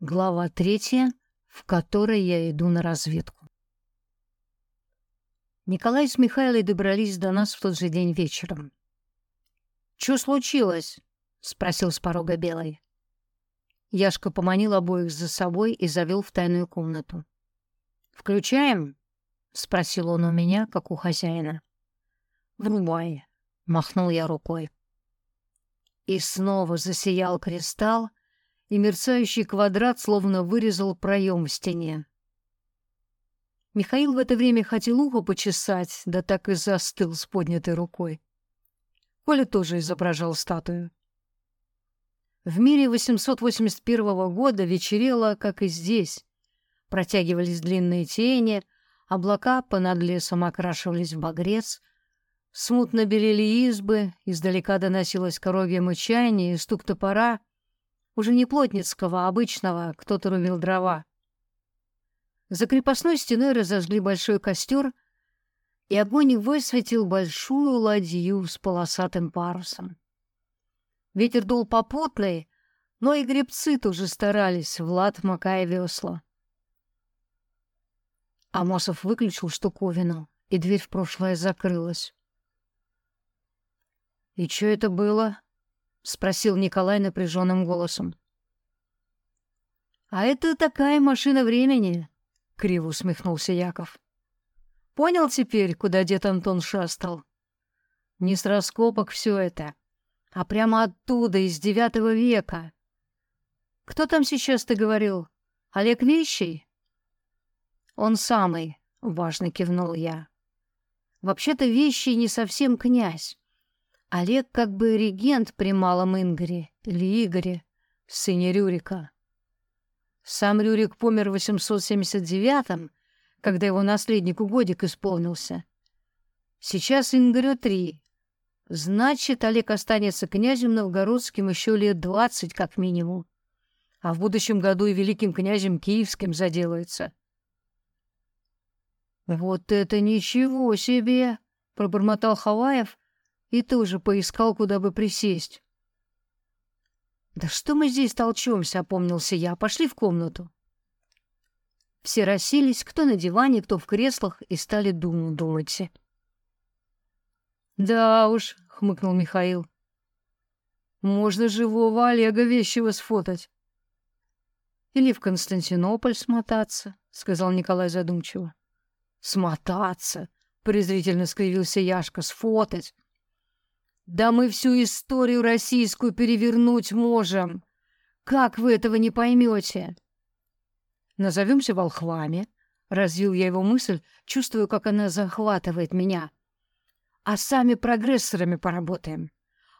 Глава третья, в которой я иду на разведку. Николай с Михайлой добрались до нас в тот же день вечером. «Чё случилось?» — спросил с порога Белый. Яшка поманил обоих за собой и завел в тайную комнату. «Включаем?» — спросил он у меня, как у хозяина. «Врубай», — махнул я рукой. И снова засиял кристалл, и мерцающий квадрат словно вырезал проем в стене. Михаил в это время хотел ухо почесать, да так и застыл с поднятой рукой. Коля тоже изображал статую. В мире 881 года вечерело, как и здесь. Протягивались длинные тени, облака понад лесом окрашивались в багрец, смутно белели избы, издалека доносилось коровье мычание и стук топора, уже не плотницкого, а обычного, кто-то рубил дрова. За крепостной стеной разожгли большой костер, и огонь высветил большую ладью с полосатым парусом. Ветер дул попутный, но и гребцы тоже старались, Влад макая весла. Амосов выключил штуковину, и дверь в прошлое закрылась. «И что это было?» — спросил Николай напряженным голосом. «А это такая машина времени», — криво усмехнулся Яков. «Понял теперь, куда дед Антон шастал? Не с раскопок все это а прямо оттуда, из девятого века. Кто там сейчас ты говорил? Олег Вещий? Он самый, важно кивнул я. Вообще-то Вещий не совсем князь. Олег как бы регент при Малом Ингоре или Игоре, сыне Рюрика. Сам Рюрик помер в 879-м, когда его наследнику годик исполнился. Сейчас Ингорю три, Значит, Олег останется князем новгородским еще лет двадцать как минимум. А в будущем году и великим князем киевским заделается. «Вот это ничего себе!» — пробормотал Хаваев и тоже поискал, куда бы присесть. «Да что мы здесь толчемся?» — опомнился я. «Пошли в комнату». Все расселись, кто на диване, кто в креслах, и стали думать. думать. «Да уж», — хмыкнул Михаил. «Можно живого Олега Вещего сфотать». «Или в Константинополь смотаться», — сказал Николай задумчиво. «Смотаться», — презрительно скривился Яшка, — «сфотать». «Да мы всю историю российскую перевернуть можем. Как вы этого не поймете?» «Назовемся волхвами», — развил я его мысль, чувствую, как она захватывает меня а сами прогрессорами поработаем.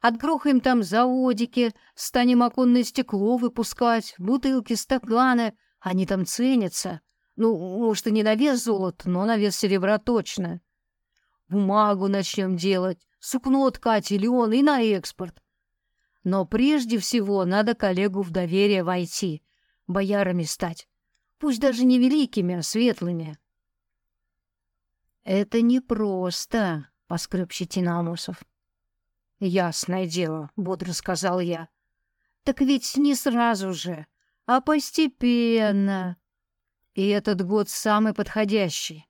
Отгрохаем там заводики, станем оконное стекло выпускать, бутылки, стаканы. Они там ценятся. Ну, может, и не на вес золота, но на вес серебра точно. Бумагу начнем делать, сукно ткать или он, и на экспорт. Но прежде всего надо коллегу в доверие войти, боярами стать. Пусть даже не великими, а светлыми. Это непросто, — поскреб щетина Амосов. «Ясное дело», — бодро сказал я. «Так ведь не сразу же, а постепенно. И этот год самый подходящий.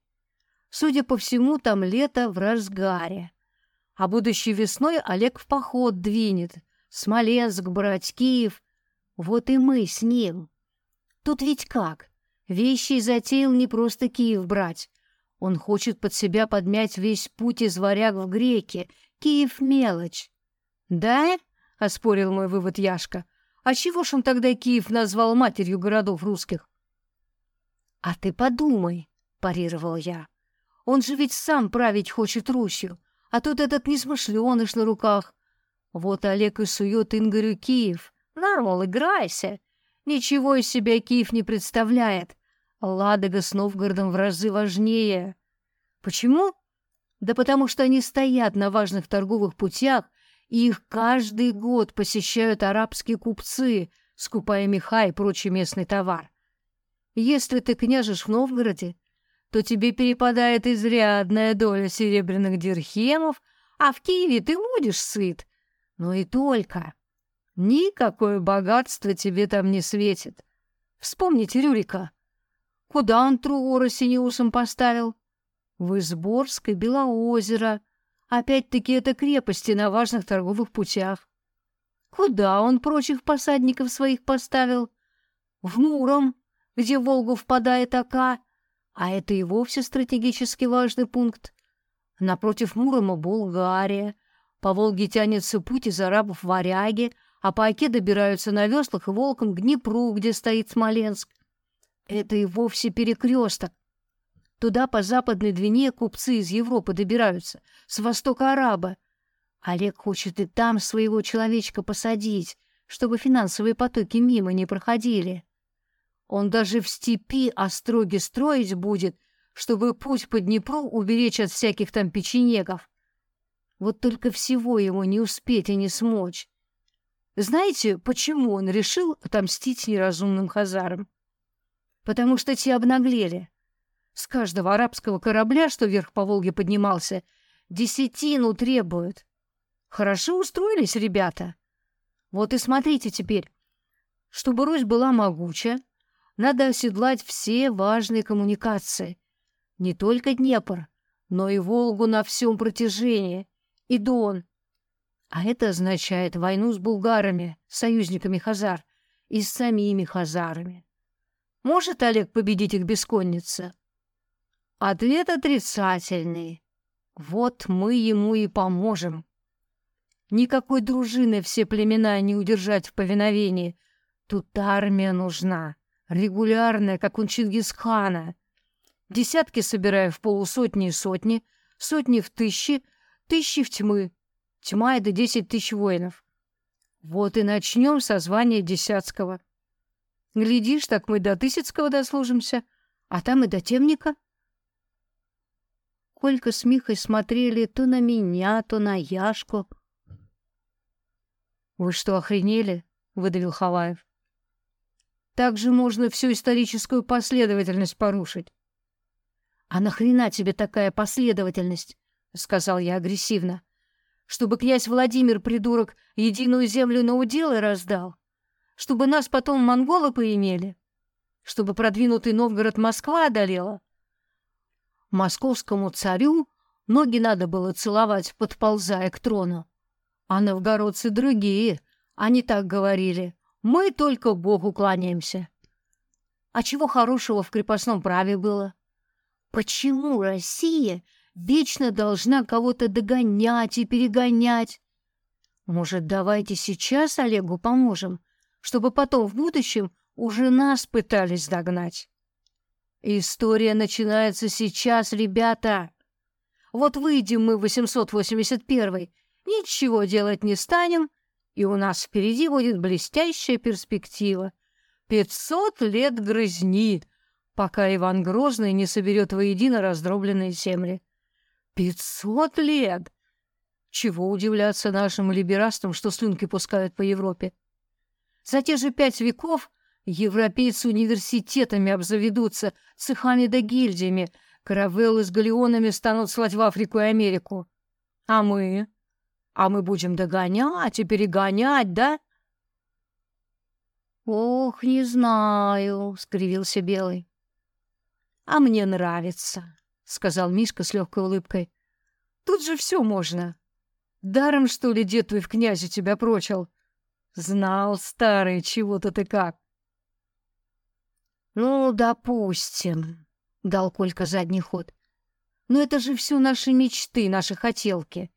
Судя по всему, там лето в разгаре. А будущей весной Олег в поход двинет. Смоленск брать, Киев. Вот и мы с ним. Тут ведь как? Вещи затеял не просто Киев брать, он хочет под себя подмять весь путь из варяг в греки. Киев — мелочь. «Да?» — оспорил мой вывод Яшка. «А чего ж он тогда Киев назвал матерью городов русских?» «А ты подумай», — парировал я. «Он же ведь сам править хочет Русью, а тут этот несмышленыш на руках. Вот Олег и сует Ингорю Киев. Нарол, играйся. Ничего из себя Киев не представляет. Ладога с Новгородом в разы важнее. Почему? Да потому что они стоят на важных торговых путях, и их каждый год посещают арабские купцы, скупая меха и прочий местный товар. Если ты княжешь в Новгороде, то тебе перепадает изрядная доля серебряных дирхемов, а в Киеве ты будешь сыт. Но и только. Никакое богатство тебе там не светит. Вспомните Рюрика. Куда он Труора синеусом поставил? В Изборск и Белоозеро. Опять-таки это крепости на важных торговых путях. Куда он прочих посадников своих поставил? В Муром, где Волгу впадает Ока, а это и вовсе стратегически важный пункт. Напротив Мурома Болгария. По Волге тянется путь из арабов Варяги, а по Оке добираются на веслах и волком к Днепру, где стоит Смоленск. Это и вовсе перекресток. Туда по западной Двине купцы из Европы добираются, с востока араба. Олег хочет и там своего человечка посадить, чтобы финансовые потоки мимо не проходили. Он даже в степи остроги строить будет, чтобы путь по Днепру уберечь от всяких там печенегов. Вот только всего ему не успеть и не смочь. Знаете, почему он решил отомстить неразумным хазарам? Потому что те обнаглели. С каждого арабского корабля, что вверх по Волге поднимался, десятину требуют. Хорошо устроились ребята. Вот и смотрите теперь. Чтобы Русь была могуча, надо оседлать все важные коммуникации. Не только Днепр, но и Волгу на всем протяжении, и Дон. А это означает войну с булгарами, союзниками хазар, и с самими хазарами. Может Олег победить их без конницы? Ответ отрицательный. Вот мы ему и поможем. Никакой дружины все племена не удержать в повиновении. Тут армия нужна регулярная, как у Чингисхана. Десятки собираю в полусотни и сотни, сотни в тысячи, тысячи в тьмы. Тьма — это десять тысяч воинов. Вот и начнем со звания десятского. Глядишь, так мы до Тысяцкого дослужимся, а там и до темника. Колька с Михой смотрели то на меня, то на Яшку. — Вы что, охренели? — выдавил Халаев. Также можно всю историческую последовательность порушить. «А нахрена тебе такая последовательность?» — сказал я агрессивно. «Чтобы князь Владимир, придурок, единую землю на уделы раздал? Чтобы нас потом монголы поимели? Чтобы продвинутый Новгород Москва одолела? Московскому царю ноги надо было целовать, подползая к трону. А новгородцы другие, они так говорили. Мы только Богу кланяемся. А чего хорошего в крепостном праве было? Почему Россия вечно должна кого-то догонять и перегонять? Может, давайте сейчас Олегу поможем, чтобы потом в будущем уже нас пытались догнать? История начинается сейчас, ребята. Вот выйдем мы в 881 ничего делать не станем, и у нас впереди будет блестящая перспектива. Пятьсот лет грызни, пока Иван Грозный не соберет воедино раздробленные земли. Пятьсот лет! Чего удивляться нашим либерастам, что слюнки пускают по Европе? За те же пять веков европейцы университетами обзаведутся, цехами да гильдиями, каравеллы с галеонами станут слать в Африку и Америку. А мы? А мы будем догонять и перегонять, да? Ох, не знаю, скривился Белый. А мне нравится, сказал Мишка с легкой улыбкой. Тут же все можно. Даром, что ли, дед твой в князе тебя прочил? Знал, старый, чего-то ты как. Ну, допустим, дал Колька задний ход. Но это же все наши мечты, наши хотелки.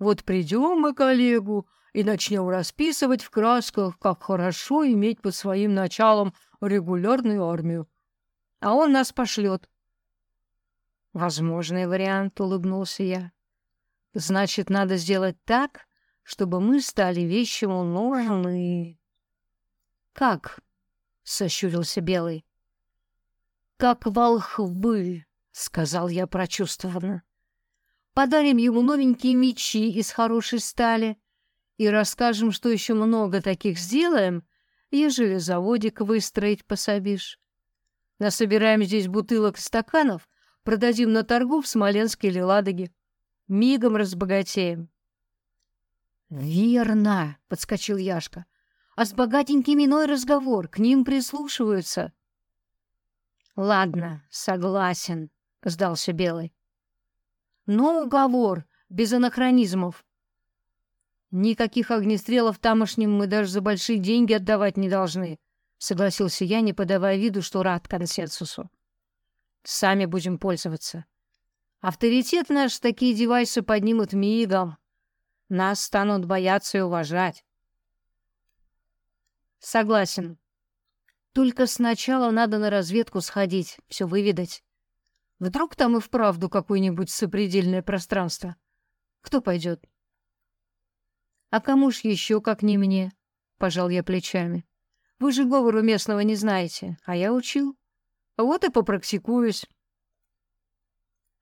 Вот придем мы к Олегу и начнем расписывать в красках, как хорошо иметь под своим началом регулярную армию. А он нас пошлет. Возможный вариант, улыбнулся я. Значит, надо сделать так, чтобы мы стали вещему нужны. Как? сощурился Белый. Как волхвы, сказал я прочувствованно. Подарим ему новенькие мечи из хорошей стали и расскажем, что еще много таких сделаем, ежели заводик выстроить пособишь. Насобираем здесь бутылок и стаканов, продадим на торгу в Смоленске или Ладоге. Мигом разбогатеем. «Верно!» — подскочил Яшка. а с богатенькими иной разговор, к ним прислушиваются. Ладно, согласен, сдался Белый. Но уговор, без анахронизмов. Никаких огнестрелов тамошним мы даже за большие деньги отдавать не должны, согласился я, не подавая виду, что рад консенсусу. Сами будем пользоваться. Авторитет наш такие девайсы поднимут мигом. Нас станут бояться и уважать. Согласен. Только сначала надо на разведку сходить, все выведать. Вдруг там и вправду какое-нибудь сопредельное пространство. Кто пойдет? А кому ж еще, как не мне? Пожал я плечами. Вы же говору местного не знаете, а я учил. Вот и попрактикуюсь.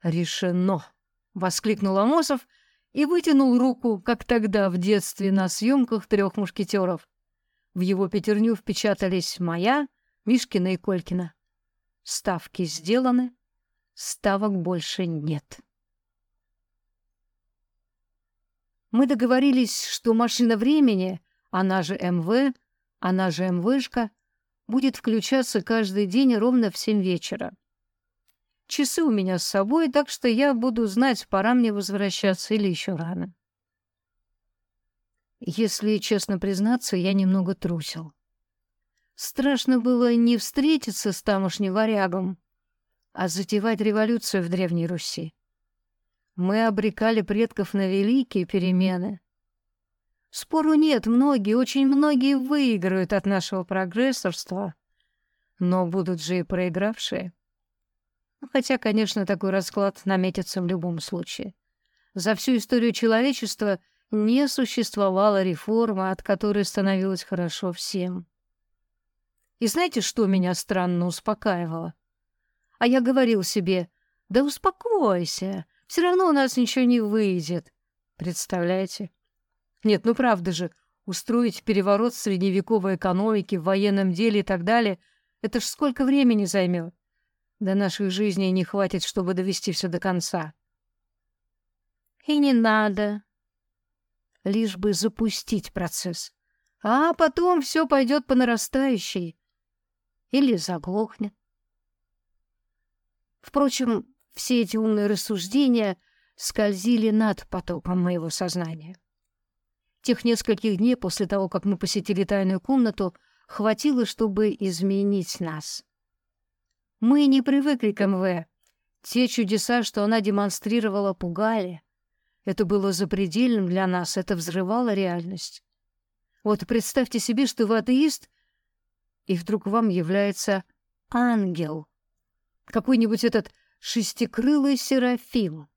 Решено, воскликнул Амосов и вытянул руку, как тогда в детстве на съемках трех мушкетеров. В его пятерню впечатались моя, Мишкина и Колькина. Ставки сделаны, ставок больше нет. Мы договорились, что машина времени, она же МВ, она же МВшка, будет включаться каждый день ровно в семь вечера. Часы у меня с собой, так что я буду знать, пора мне возвращаться или еще рано. Если честно признаться, я немного трусил. Страшно было не встретиться с тамошним варягом, а затевать революцию в Древней Руси. Мы обрекали предков на великие перемены. Спору нет, многие, очень многие выиграют от нашего прогрессорства, но будут же и проигравшие. Хотя, конечно, такой расклад наметится в любом случае. За всю историю человечества не существовала реформа, от которой становилось хорошо всем. И знаете, что меня странно успокаивало? А я говорил себе, да успокойся, все равно у нас ничего не выйдет. Представляете? Нет, ну правда же, устроить переворот средневековой экономике, в военном деле и так далее, это ж сколько времени займет. До нашей жизни не хватит, чтобы довести все до конца. И не надо. Лишь бы запустить процесс. А потом все пойдет по нарастающей. Или заглохнет. Впрочем, все эти умные рассуждения скользили над потоком моего сознания. Тех нескольких дней после того, как мы посетили тайную комнату, хватило, чтобы изменить нас. Мы не привыкли к МВ. Те чудеса, что она демонстрировала, пугали. Это было запредельным для нас, это взрывало реальность. Вот представьте себе, что вы атеист, и вдруг вам является ангел. Какой-нибудь этот шестикрылый серафим.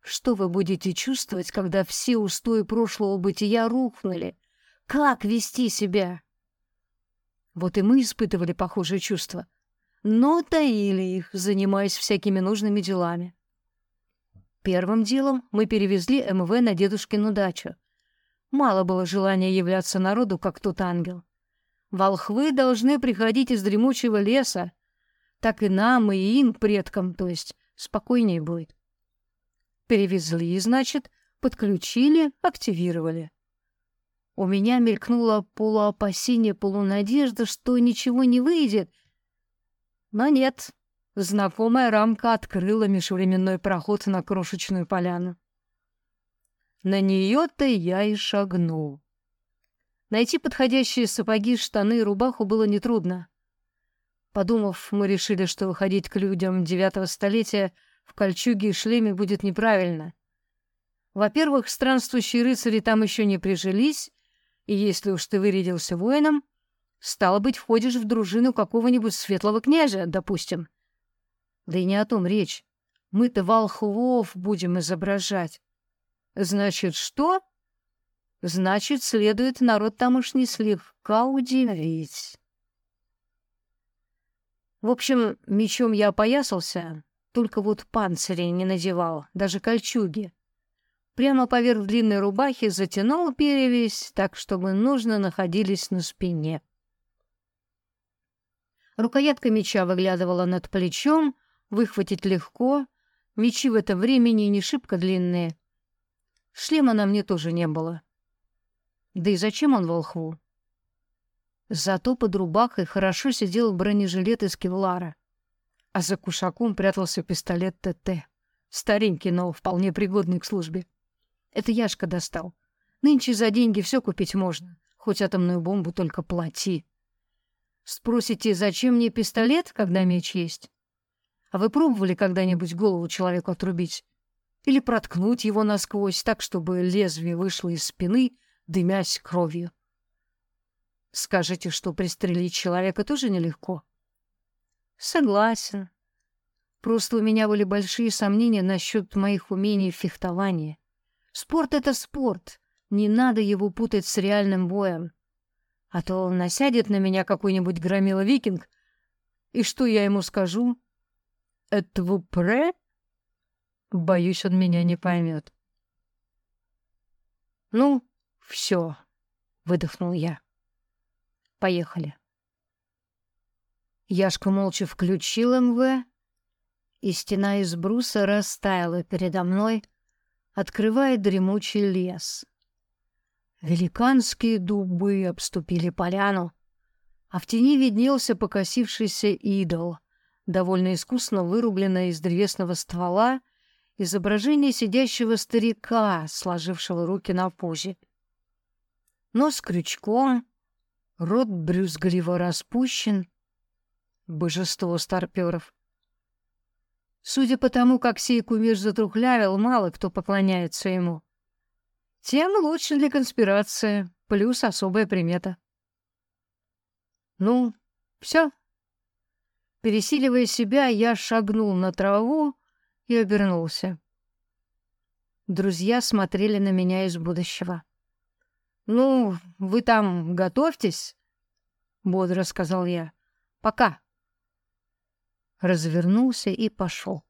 Что вы будете чувствовать, когда все устои прошлого бытия рухнули? Как вести себя? Вот и мы испытывали похожие чувства но таили их, занимаясь всякими нужными делами. Первым делом мы перевезли МВ на дедушкину дачу. Мало было желания являться народу, как тот ангел. Волхвы должны приходить из дремучего леса. Так и нам, и им, предкам, то есть, спокойнее будет. Перевезли, значит, подключили, активировали. У меня мелькнуло полуопасение, полунадежда, что ничего не выйдет — но нет, знакомая рамка открыла межвременной проход на крошечную поляну. На нее-то я и шагнул. Найти подходящие сапоги, штаны и рубаху было нетрудно. Подумав, мы решили, что выходить к людям девятого столетия в кольчуге и шлеме будет неправильно. Во-первых, странствующие рыцари там еще не прижились, и если уж ты вырядился воином, Стало быть, входишь в дружину какого-нибудь светлого князя, допустим. Да и не о том речь. Мы-то волхвов будем изображать. Значит, что? Значит, следует народ тамошний слегка удивить. В общем, мечом я опоясался, только вот панциря не надевал, даже кольчуги. Прямо поверх длинной рубахи затянул перевязь, так, чтобы нужно находились на спине. Рукоятка меча выглядывала над плечом, выхватить легко. Мечи в это времени не шибко длинные. Шлема на мне тоже не было. Да и зачем он волхву? Зато под рубахой хорошо сидел бронежилет из кевлара, а за кушаком прятался пистолет ТТ. Старенький, но вполне пригодный к службе. Это Яшка достал. Нынче за деньги все купить можно, хоть атомную бомбу только плати. Спросите, зачем мне пистолет, когда меч есть? А вы пробовали когда-нибудь голову человеку отрубить? Или проткнуть его насквозь так, чтобы лезвие вышло из спины, дымясь кровью? Скажете, что пристрелить человека тоже нелегко? Согласен. Просто у меня были большие сомнения насчет моих умений в фехтовании. Спорт — это спорт. Не надо его путать с реальным боем. А то насядет на меня какой-нибудь громила-викинг, и что я ему скажу? Это вупре? Боюсь, он меня не поймет. Ну, все, выдохнул я. Поехали. Яшка молча включил МВ, и стена из бруса растаяла передо мной, открывая дремучий лес. Великанские дубы обступили поляну, а в тени виднелся покосившийся идол, довольно искусно вырубленное из древесного ствола изображение сидящего старика, сложившего руки на пузе. Нос крючком, рот брюзгливо распущен. Божество старперов. Судя по тому, как сей кумир затрухлявил, мало кто поклоняется ему. Тем лучше для конспирации, плюс особая примета. Ну, все. Пересиливая себя, я шагнул на траву и обернулся. Друзья смотрели на меня из будущего. «Ну, вы там готовьтесь», — бодро сказал я. «Пока». Развернулся и пошел.